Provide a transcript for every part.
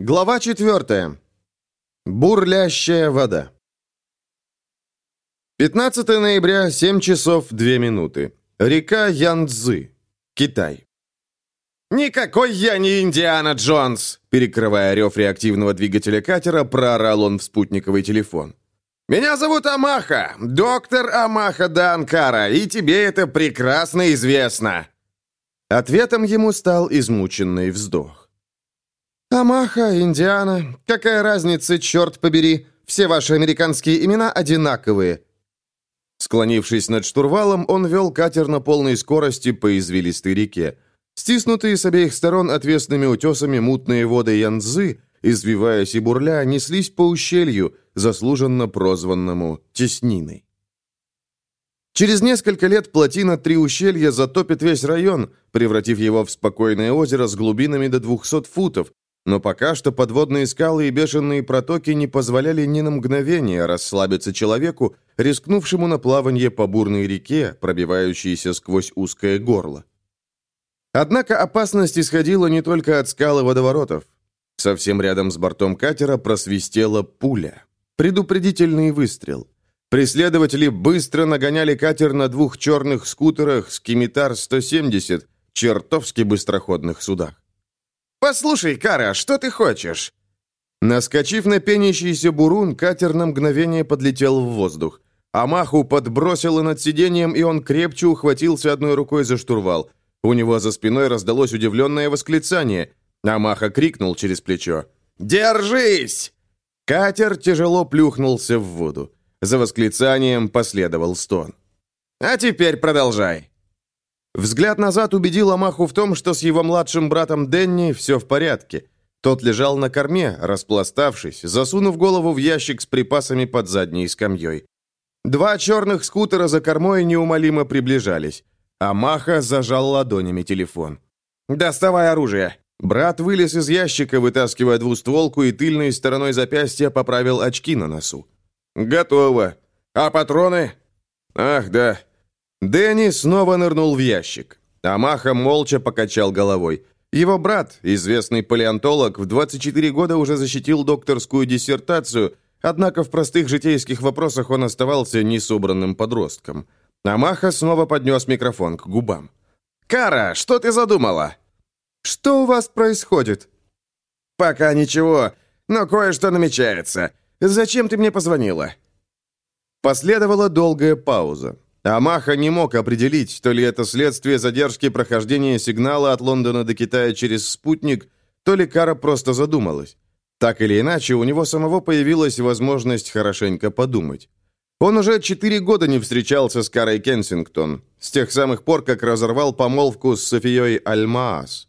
Глава 4. Бурлящая вода. 15 ноября, 7 часов 2 минуты. Река Янцзы, Китай. «Никакой я не Индиана Джонс!» Перекрывая рев реактивного двигателя катера, проорал он в спутниковый телефон. «Меня зовут Амаха, доктор Амаха Данкара, и тебе это прекрасно известно!» Ответом ему стал измученный вздох. «Амаха, Индиана, какая разница, черт побери, все ваши американские имена одинаковые». Склонившись над штурвалом, он вел катер на полной скорости по извилистой реке. Стиснутые с обеих сторон отвесными утесами мутные воды Янцзы, извиваясь и бурля, неслись по ущелью, заслуженно прозванному Тесниной. Через несколько лет плотина Три ущелья затопит весь район, превратив его в спокойное озеро с глубинами до 200 футов, но пока что подводные скалы и бешеные протоки не позволяли ни на мгновение расслабиться человеку, рискнувшему на плавание по бурной реке, пробивающейся сквозь узкое горло. Однако опасность исходила не только от скал и водоворотов. Совсем рядом с бортом катера просвистела пуля. Предупредительный выстрел. Преследователи быстро нагоняли катер на двух черных скутерах «Скимитар-170», чертовски быстроходных судах. «Послушай, Кара, что ты хочешь?» Наскочив на пенящийся бурун, катер на мгновение подлетел в воздух. Амаху подбросило над сиденьем, и он крепче ухватился одной рукой за штурвал. У него за спиной раздалось удивленное восклицание. Амаха крикнул через плечо. «Держись!» Катер тяжело плюхнулся в воду. За восклицанием последовал стон. «А теперь продолжай!» Взгляд назад убедил Амаху в том, что с его младшим братом Денни все в порядке. Тот лежал на корме, распластавшись, засунув голову в ящик с припасами под задней скамьей. Два черных скутера за кормой неумолимо приближались. Амаха зажал ладонями телефон. «Доставай оружие!» Брат вылез из ящика, вытаскивая двустволку и тыльной стороной запястья поправил очки на носу. «Готово. А патроны?» «Ах, да. Дэнни снова нырнул в ящик. Амаха молча покачал головой. Его брат, известный палеонтолог, в 24 года уже защитил докторскую диссертацию, однако в простых житейских вопросах он оставался несобранным подростком. Амаха снова поднес микрофон к губам. «Кара, что ты задумала?» «Что у вас происходит?» «Пока ничего, но кое-что намечается. Зачем ты мне позвонила?» Последовала долгая пауза. Амаха не мог определить, то ли это следствие задержки прохождения сигнала от Лондона до Китая через спутник, то ли Кара просто задумалась. Так или иначе, у него самого появилась возможность хорошенько подумать. Он уже четыре года не встречался с Карой Кенсингтон, с тех самых пор, как разорвал помолвку с Софией Альмаас.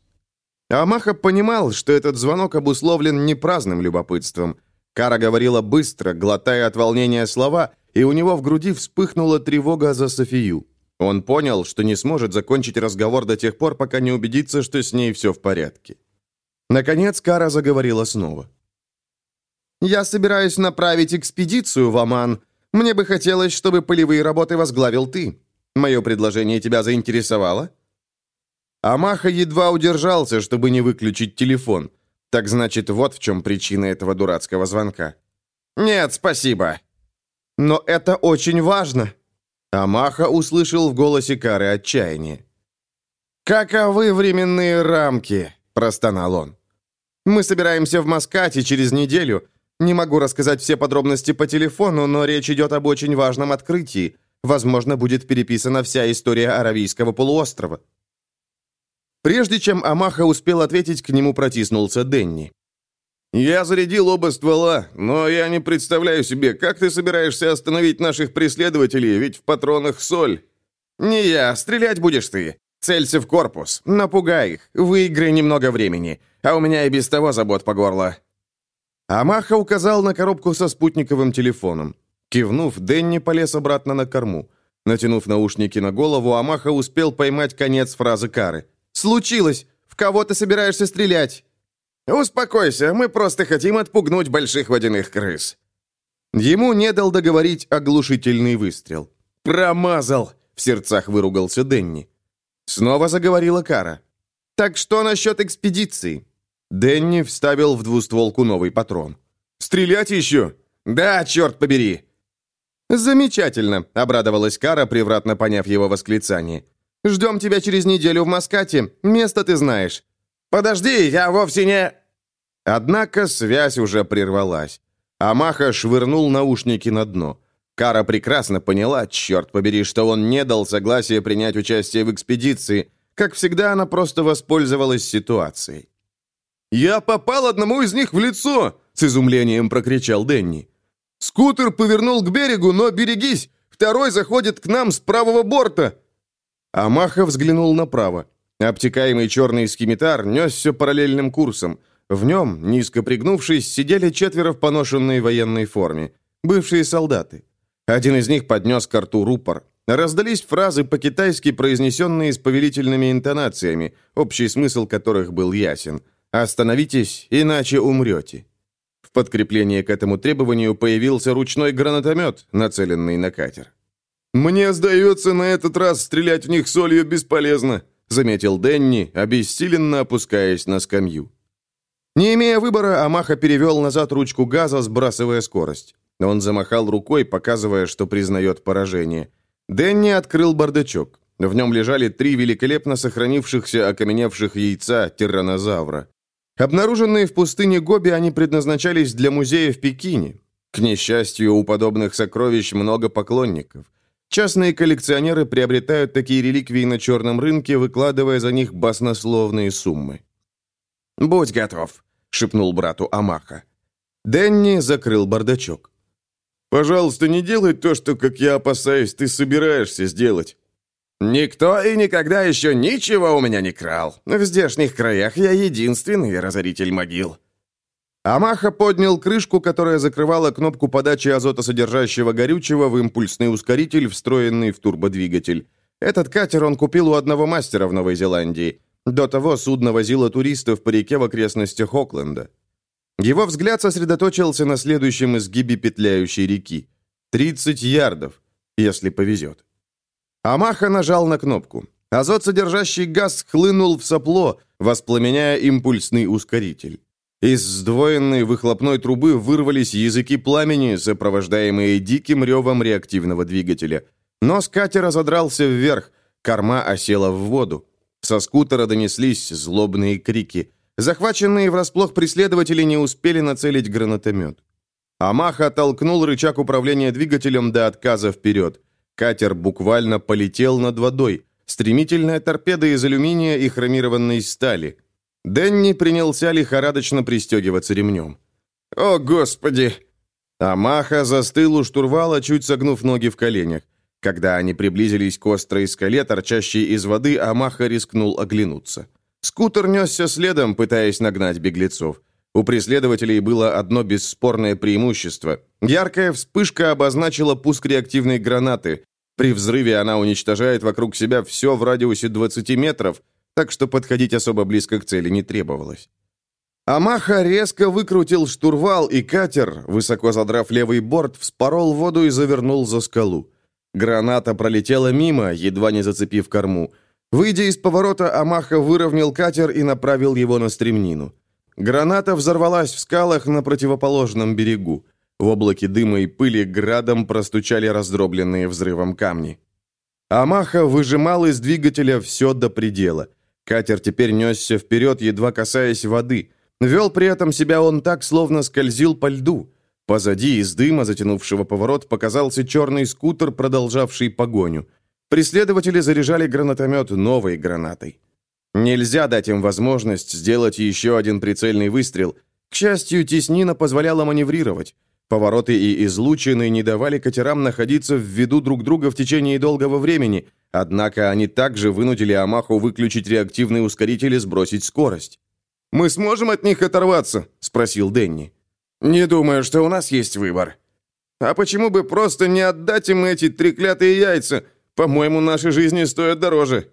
Амаха понимал, что этот звонок обусловлен не праздным любопытством. Кара говорила быстро, глотая от волнения слова, и у него в груди вспыхнула тревога за Софию. Он понял, что не сможет закончить разговор до тех пор, пока не убедится, что с ней все в порядке. Наконец Кара заговорила снова. «Я собираюсь направить экспедицию в Оман. Мне бы хотелось, чтобы полевые работы возглавил ты. Мое предложение тебя заинтересовало?» Амаха едва удержался, чтобы не выключить телефон. Так значит, вот в чем причина этого дурацкого звонка. «Нет, спасибо», но это очень важно!» Амаха услышал в голосе Кары отчаяние. «Каковы временные рамки?» – простонал он. «Мы собираемся в Маскате через неделю. Не могу рассказать все подробности по телефону, но речь идет об очень важном открытии. Возможно, будет переписана вся история Аравийского полуострова». Прежде чем Амаха успел ответить, к нему протиснулся Денни. «Я зарядил оба ствола, но я не представляю себе, как ты собираешься остановить наших преследователей, ведь в патронах соль». «Не я, стрелять будешь ты. Целься в корпус, напугай их, выиграй немного времени, а у меня и без того забот по горло». Амаха указал на коробку со спутниковым телефоном. Кивнув, Дэнни полез обратно на корму. Натянув наушники на голову, Амаха успел поймать конец фразы Кары. «Случилось! В кого ты собираешься стрелять?» «Успокойся, мы просто хотим отпугнуть больших водяных крыс». Ему не дал договорить оглушительный выстрел. «Промазал!» — в сердцах выругался Денни. Снова заговорила Кара. «Так что насчет экспедиции?» Дэнни вставил в двустволку новый патрон. «Стрелять еще?» «Да, черт побери!» «Замечательно», — обрадовалась Кара, превратно поняв его восклицание. «Ждем тебя через неделю в Маскате. Место ты знаешь». «Подожди, я вовсе не...» Однако связь уже прервалась. Амаха швырнул наушники на дно. Кара прекрасно поняла, черт побери, что он не дал согласия принять участие в экспедиции. Как всегда, она просто воспользовалась ситуацией. «Я попал одному из них в лицо!» — с изумлением прокричал Денни. «Скутер повернул к берегу, но берегись! Второй заходит к нам с правого борта!» Амаха взглянул направо. Обтекаемый черный скимитар несся параллельным курсом. В нем, низко пригнувшись, сидели четверо в поношенной военной форме. Бывшие солдаты. Один из них поднес к рту рупор. Раздались фразы по-китайски, произнесенные с повелительными интонациями, общий смысл которых был ясен. «Остановитесь, иначе умрете». В подкрепление к этому требованию появился ручной гранатомет, нацеленный на катер. «Мне сдается, на этот раз стрелять в них солью бесполезно», заметил Денни, обессиленно опускаясь на скамью. Не имея выбора, Амаха перевел назад ручку газа, сбрасывая скорость. Он замахал рукой, показывая, что признает поражение. Дэнни открыл бардачок. В нем лежали три великолепно сохранившихся окаменевших яйца тираннозавра. Обнаруженные в пустыне Гоби, они предназначались для музея в Пекине. К несчастью, у подобных сокровищ много поклонников. Частные коллекционеры приобретают такие реликвии на черном рынке, выкладывая за них баснословные суммы. «Будь готов», — шепнул брату Амаха. Дэнни закрыл бардачок. «Пожалуйста, не делай то, что, как я опасаюсь, ты собираешься сделать». «Никто и никогда еще ничего у меня не крал. В здешних краях я единственный разоритель могил». Амаха поднял крышку, которая закрывала кнопку подачи азотосодержащего горючего в импульсный ускоритель, встроенный в турбодвигатель. Этот катер он купил у одного мастера в Новой Зеландии. До того судно возило туристов по реке в окрестностях Окленда. Его взгляд сосредоточился на следующем изгибе петляющей реки. 30 ярдов, если повезет. Амаха нажал на кнопку. Азот, содержащий газ, хлынул в сопло, воспламеняя импульсный ускоритель. Из сдвоенной выхлопной трубы вырвались языки пламени, сопровождаемые диким ревом реактивного двигателя. Нос катера задрался вверх, корма осела в воду. Со скутера донеслись злобные крики. Захваченные врасплох преследователи не успели нацелить гранатомет. Амаха толкнул рычаг управления двигателем до отказа вперед. Катер буквально полетел над водой. Стремительная торпеда из алюминия и хромированной стали. Дэнни принялся лихорадочно пристегиваться ремнем. «О, Господи!» Амаха застыл у штурвала, чуть согнув ноги в коленях. Когда они приблизились к острой скале, торчащей из воды, Амаха рискнул оглянуться. Скутер несся следом, пытаясь нагнать беглецов. У преследователей было одно бесспорное преимущество. Яркая вспышка обозначила пуск реактивной гранаты. При взрыве она уничтожает вокруг себя все в радиусе 20 метров, так что подходить особо близко к цели не требовалось. Амаха резко выкрутил штурвал, и катер, высоко задрав левый борт, вспорол воду и завернул за скалу. Граната пролетела мимо, едва не зацепив корму. Выйдя из поворота, Амаха выровнял катер и направил его на стремнину. Граната взорвалась в скалах на противоположном берегу. В облаке дыма и пыли градом простучали раздробленные взрывом камни. Амаха выжимал из двигателя все до предела. Катер теперь несся вперед, едва касаясь воды. Вел при этом себя он так, словно скользил по льду. Позади из дыма, затянувшего поворот, показался черный скутер, продолжавший погоню. Преследователи заряжали гранатомет новой гранатой. Нельзя дать им возможность сделать еще один прицельный выстрел. К счастью, теснина позволяла маневрировать. Повороты и излучины не давали катерам находиться в виду друг друга в течение долгого времени, однако они также вынудили Амаху выключить реактивный ускоритель и сбросить скорость. «Мы сможем от них оторваться?» – спросил Денни. «Не думаю, что у нас есть выбор». «А почему бы просто не отдать им эти треклятые яйца? По-моему, наши жизни стоят дороже».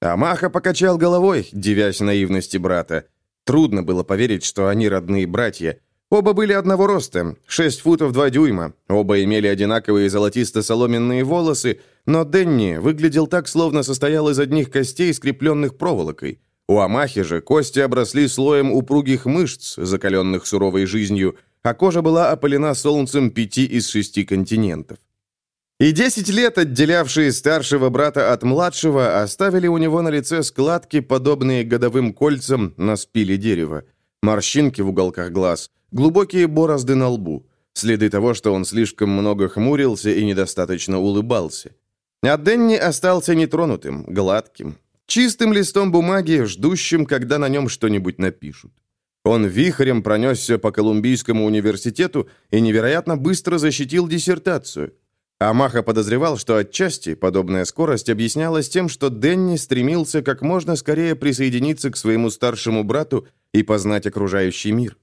Амаха покачал головой, дивясь наивности брата. Трудно было поверить, что они родные братья. Оба были одного роста, 6 футов 2 дюйма. Оба имели одинаковые золотисто-соломенные волосы, но Денни выглядел так, словно состоял из одних костей, скрепленных проволокой. У Амахи же кости обросли слоем упругих мышц, закаленных суровой жизнью, а кожа была опалена солнцем пяти из шести континентов. И десять лет, отделявшие старшего брата от младшего, оставили у него на лице складки, подобные годовым кольцам на спиле дерева, морщинки в уголках глаз, глубокие борозды на лбу, следы того, что он слишком много хмурился и недостаточно улыбался. А Денни остался нетронутым, гладким, чистым листом бумаги, ждущим, когда на нем что-нибудь напишут. Он вихрем пронесся по Колумбийскому университету и невероятно быстро защитил диссертацию. Амаха подозревал, что отчасти подобная скорость объяснялась тем, что Денни стремился как можно скорее присоединиться к своему старшему брату и познать окружающий мир.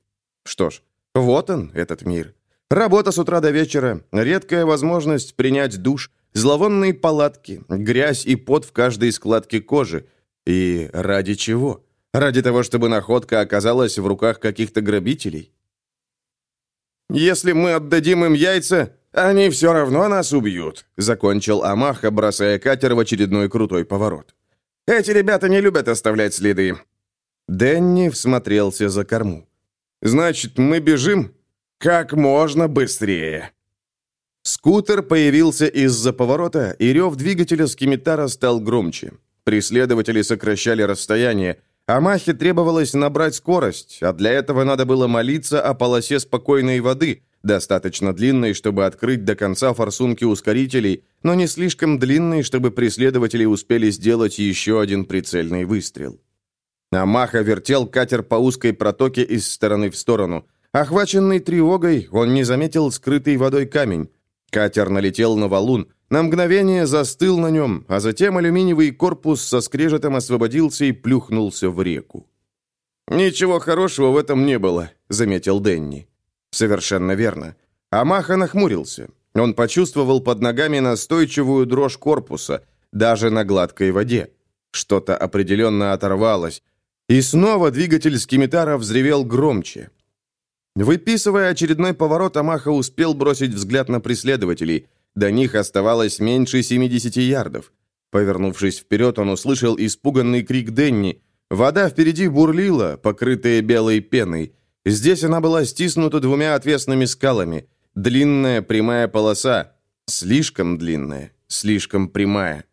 Что ж, вот он, этот мир. Работа с утра до вечера, редкая возможность принять душ, зловонные палатки, грязь и пот в каждой складке кожи. И ради чего? Ради того, чтобы находка оказалась в руках каких-то грабителей? «Если мы отдадим им яйца, они все равно нас убьют», — закончил Амаха, бросая катер в очередной крутой поворот. «Эти ребята не любят оставлять следы». Дэнни всмотрелся за корму. «Значит, мы бежим как можно быстрее». Скутер появился из-за поворота, и рев двигателя скимитара стал громче. Преследователи сокращали расстояние, а Махе требовалось набрать скорость, а для этого надо было молиться о полосе спокойной воды, достаточно длинной, чтобы открыть до конца форсунки ускорителей, но не слишком длинной, чтобы преследователи успели сделать еще один прицельный выстрел. Амаха вертел катер по узкой протоке из стороны в сторону. Охваченный тревогой, он не заметил скрытый водой камень. Катер налетел на валун, на мгновение застыл на нем, а затем алюминиевый корпус со скрежетом освободился и плюхнулся в реку. «Ничего хорошего в этом не было», — заметил Денни. «Совершенно верно». Амаха нахмурился. Он почувствовал под ногами настойчивую дрожь корпуса, даже на гладкой воде. Что-то определенно оторвалось. И снова двигатель скимитара взревел громче. Выписывая очередной поворот, Амаха успел бросить взгляд на преследователей. До них оставалось меньше 70 ярдов. Повернувшись вперед, он услышал испуганный крик Денни. Вода впереди бурлила, покрытая белой пеной. Здесь она была стиснута двумя отвесными скалами. Длинная прямая полоса. Слишком длинная, слишком прямая.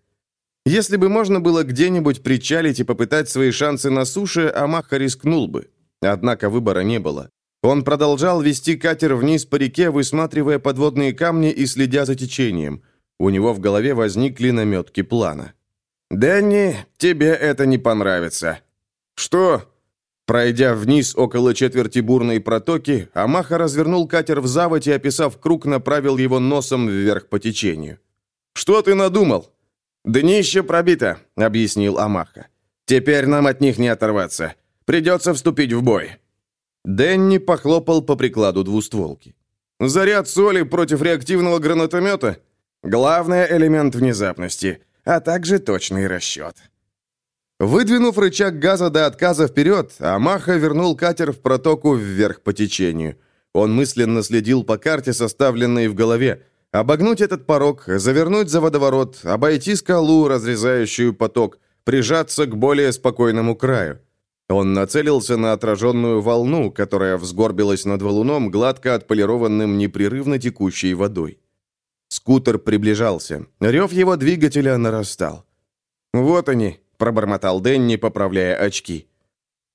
Если бы можно было где-нибудь причалить и попытать свои шансы на суше, Амаха рискнул бы. Однако выбора не было. Он продолжал вести катер вниз по реке, высматривая подводные камни и следя за течением. У него в голове возникли наметки плана. «Дэнни, тебе это не понравится». «Что?» Пройдя вниз около четверти бурной протоки, Амаха развернул катер в заводь и, описав круг, направил его носом вверх по течению. «Что ты надумал?» «Днище пробито», — объяснил Амаха. «Теперь нам от них не оторваться. Придется вступить в бой». Дэнни похлопал по прикладу двустволки. «Заряд соли против реактивного гранатомета? Главный элемент внезапности, а также точный расчет». Выдвинув рычаг газа до отказа вперед, Амаха вернул катер в протоку вверх по течению. Он мысленно следил по карте, составленной в голове. Обогнуть этот порог, завернуть за водоворот, обойти скалу, разрезающую поток, прижаться к более спокойному краю. Он нацелился на отраженную волну, которая взгорбилась над валуном, гладко отполированным непрерывно текущей водой. Скутер приближался. Рев его двигателя нарастал. «Вот они», — пробормотал Дэнни, поправляя очки.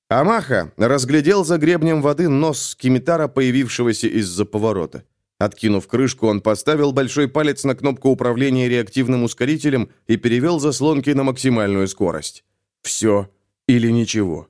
Амаха разглядел за гребнем воды нос скимитара, появившегося из-за поворота. Откинув крышку, он поставил большой палец на кнопку управления реактивным ускорителем и перевел заслонки на максимальную скорость. «Все или ничего».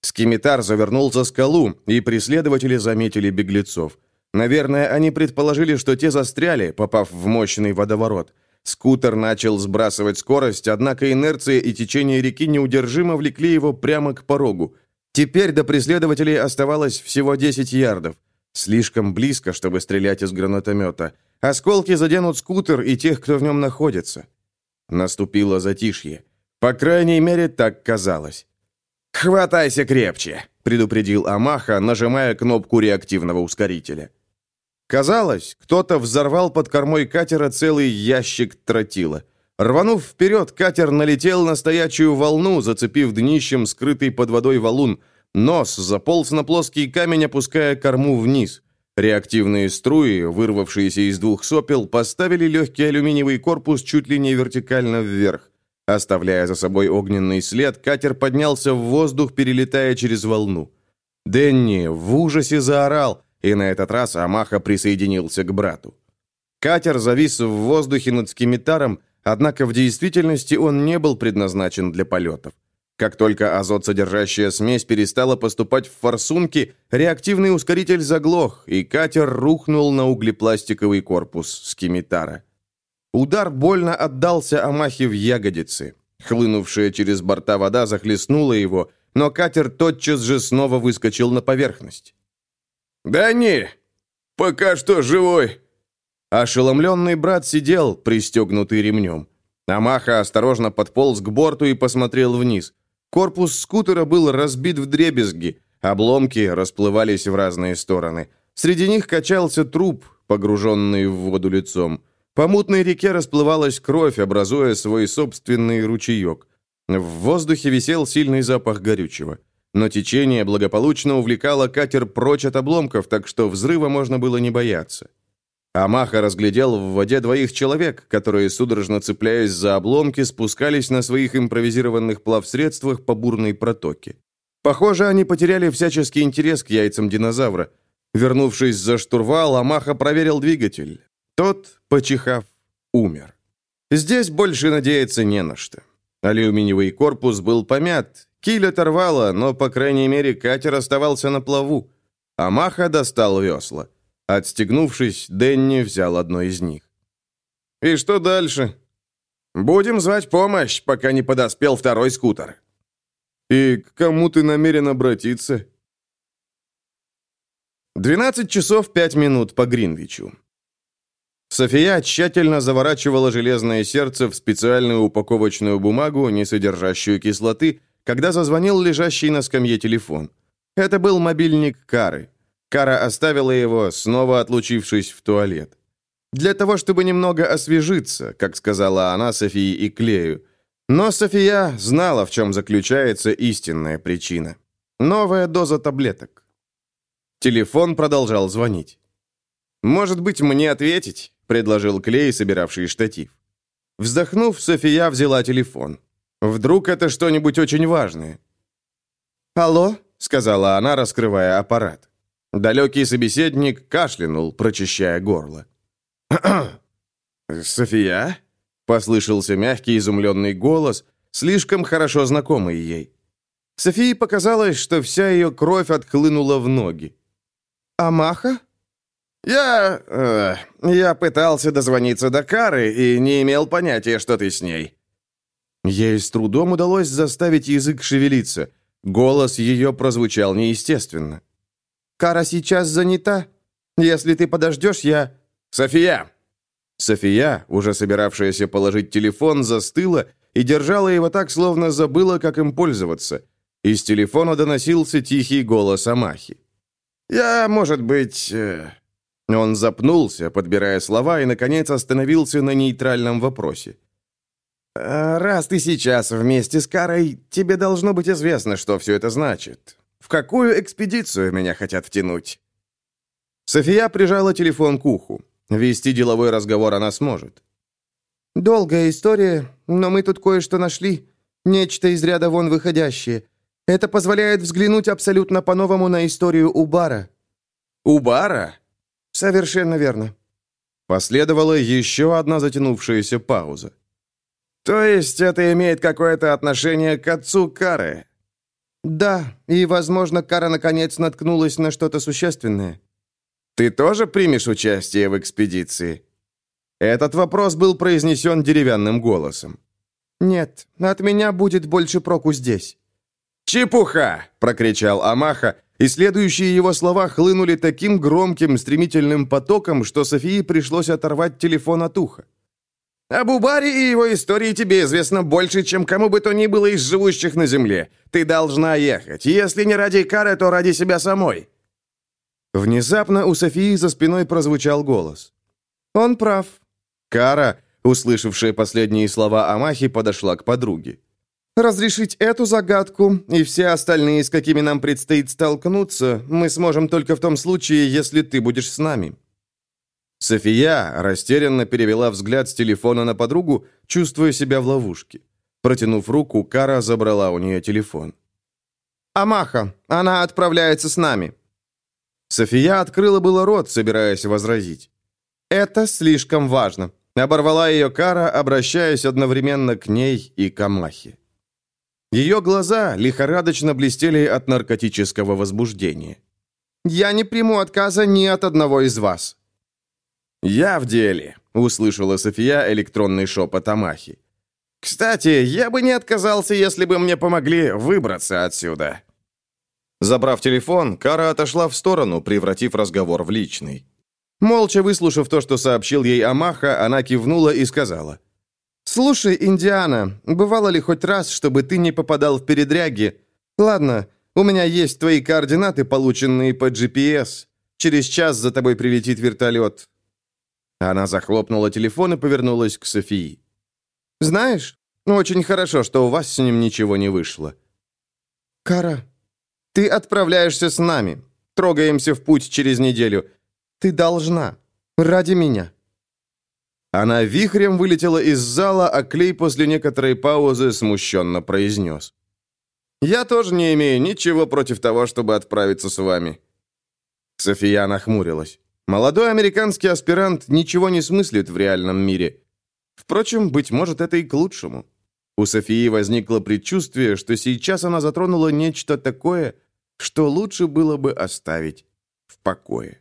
Скимитар завернул за скалу, и преследователи заметили беглецов. Наверное, они предположили, что те застряли, попав в мощный водоворот. Скутер начал сбрасывать скорость, однако инерция и течение реки неудержимо влекли его прямо к порогу. Теперь до преследователей оставалось всего 10 ярдов. Слишком близко, чтобы стрелять из гранатомета. Осколки заденут скутер и тех, кто в нем находится. Наступило затишье. По крайней мере, так казалось. «Хватайся крепче», — предупредил Амаха, нажимая кнопку реактивного ускорителя. Казалось, кто-то взорвал под кормой катера целый ящик тротила. Рванув вперед, катер налетел на стоячую волну, зацепив днищем скрытый под водой валун. Нос заполз на плоский камень, опуская корму вниз. Реактивные струи, вырвавшиеся из двух сопел, поставили легкий алюминиевый корпус чуть ли не вертикально вверх. Оставляя за собой огненный след, катер поднялся в воздух, перелетая через волну. Дэнни в ужасе заорал, и на этот раз Амаха присоединился к брату. Катер завис в воздухе над скимитаром, однако в действительности он не был предназначен для полетов. Как только азот-содержащая смесь перестала поступать в форсунки, реактивный ускоритель заглох, и катер рухнул на углепластиковый корпус скимитара. Удар больно отдался Амахе в ягодицы. Хлынувшая через борта вода захлестнула его, но катер тотчас же снова выскочил на поверхность. «Да не, пока что живой!» Ошеломленный брат сидел, пристегнутый ремнем. Амаха осторожно подполз к борту и посмотрел вниз. Корпус скутера был разбит в дребезги, обломки расплывались в разные стороны. Среди них качался труп, погруженный в воду лицом. По мутной реке расплывалась кровь, образуя свой собственный ручеек. В воздухе висел сильный запах горючего. Но течение благополучно увлекало катер прочь от обломков, так что взрыва можно было не бояться. Амаха разглядел в воде двоих человек, которые, судорожно цепляясь за обломки, спускались на своих импровизированных плавсредствах по бурной протоке. Похоже, они потеряли всяческий интерес к яйцам динозавра. Вернувшись за штурвал, Амаха проверил двигатель. Тот, почихав, умер. Здесь больше надеяться не на что. Алюминиевый корпус был помят, киль оторвало, но, по крайней мере, катер оставался на плаву. Амаха достал весла. Отстегнувшись, Дэнни взял одно из них. «И что дальше?» «Будем звать помощь, пока не подоспел второй скутер». «И к кому ты намерен обратиться?» 12 часов 5 минут по Гринвичу. София тщательно заворачивала железное сердце в специальную упаковочную бумагу, не содержащую кислоты, когда зазвонил лежащий на скамье телефон. Это был мобильник Кары. Кара оставила его, снова отлучившись в туалет. Для того, чтобы немного освежиться, как сказала она Софии и Клею. Но София знала, в чем заключается истинная причина. Новая доза таблеток. Телефон продолжал звонить. «Может быть, мне ответить?» — предложил Клей, собиравший штатив. Вздохнув, София взяла телефон. «Вдруг это что-нибудь очень важное?» «Алло?» — сказала она, раскрывая аппарат. Далекий собеседник кашлянул, прочищая горло. «София?» — послышался мягкий изумленный голос, слишком хорошо знакомый ей. Софии показалось, что вся ее кровь отхлынула в ноги. «Амаха?» «Я... Э, я пытался дозвониться до Кары и не имел понятия, что ты с ней». Ей с трудом удалось заставить язык шевелиться. Голос ее прозвучал неестественно. Кара сейчас занята. Если ты подождешь, я...» «София!» София, уже собиравшаяся положить телефон, застыла и держала его так, словно забыла, как им пользоваться. Из телефона доносился тихий голос Амахи. «Я, может быть...» Он запнулся, подбирая слова, и, наконец, остановился на нейтральном вопросе. «Э, «Раз ты сейчас вместе с Карой, тебе должно быть известно, что все это значит. В какую экспедицию меня хотят втянуть?» София прижала телефон к уху. Вести деловой разговор она сможет. «Долгая история, но мы тут кое-что нашли. Нечто из ряда вон выходящее. Это позволяет взглянуть абсолютно по-новому на историю Убара». «Убара?» «Совершенно верно». Последовала еще одна затянувшаяся пауза. «То есть это имеет какое-то отношение к отцу Кары?» «Да, и, возможно, Кара наконец наткнулась на что-то существенное». «Ты тоже примешь участие в экспедиции?» Этот вопрос был произнесен деревянным голосом. «Нет, от меня будет больше проку здесь». «Чепуха!» — прокричал Амаха, и следующие его слова хлынули таким громким, стремительным потоком, что Софии пришлось оторвать телефон от уха. Об Убаре и его истории тебе известно больше, чем кому бы то ни было из живущих на земле. Ты должна ехать. Если не ради Кары, то ради себя самой». Внезапно у Софии за спиной прозвучал голос. «Он прав». Кара, Услышавшая последние слова Амахи подошла к подруге. «Разрешить эту загадку и все остальные, с какими нам предстоит столкнуться, мы сможем только в том случае, если ты будешь с нами». София растерянно перевела взгляд с телефона на подругу, чувствуя себя в ловушке. Протянув руку, Кара забрала у нее телефон. «Амаха, она отправляется с нами». София открыла было рот, собираясь возразить. «Это слишком важно», — оборвала ее Кара, обращаясь одновременно к ней и к Амахе. Ее глаза лихорадочно блестели от наркотического возбуждения. «Я не приму отказа ни от одного из вас». «Я в деле», — услышала София электронный шепот Амахи. «Кстати, я бы не отказался, если бы мне помогли выбраться отсюда». Забрав телефон, Кара отошла в сторону, превратив разговор в личный. Молча выслушав то, что сообщил ей Амаха, она кивнула и сказала. «Слушай, Индиана, бывало ли хоть раз, чтобы ты не попадал в передряги? Ладно, у меня есть твои координаты, полученные по GPS. Через час за тобой прилетит вертолет». Она захлопнула телефон и повернулась к Софии. «Знаешь, очень хорошо, что у вас с ним ничего не вышло». «Кара, ты отправляешься с нами. Трогаемся в путь через неделю. Ты должна. Ради меня». Она вихрем вылетела из зала, а Клей после некоторой паузы смущенно произнес. «Я тоже не имею ничего против того, чтобы отправиться с вами». София нахмурилась. Молодой американский аспирант ничего не смыслит в реальном мире. Впрочем, быть может, это и к лучшему. У Софии возникло предчувствие, что сейчас она затронула нечто такое, что лучше было бы оставить в покое.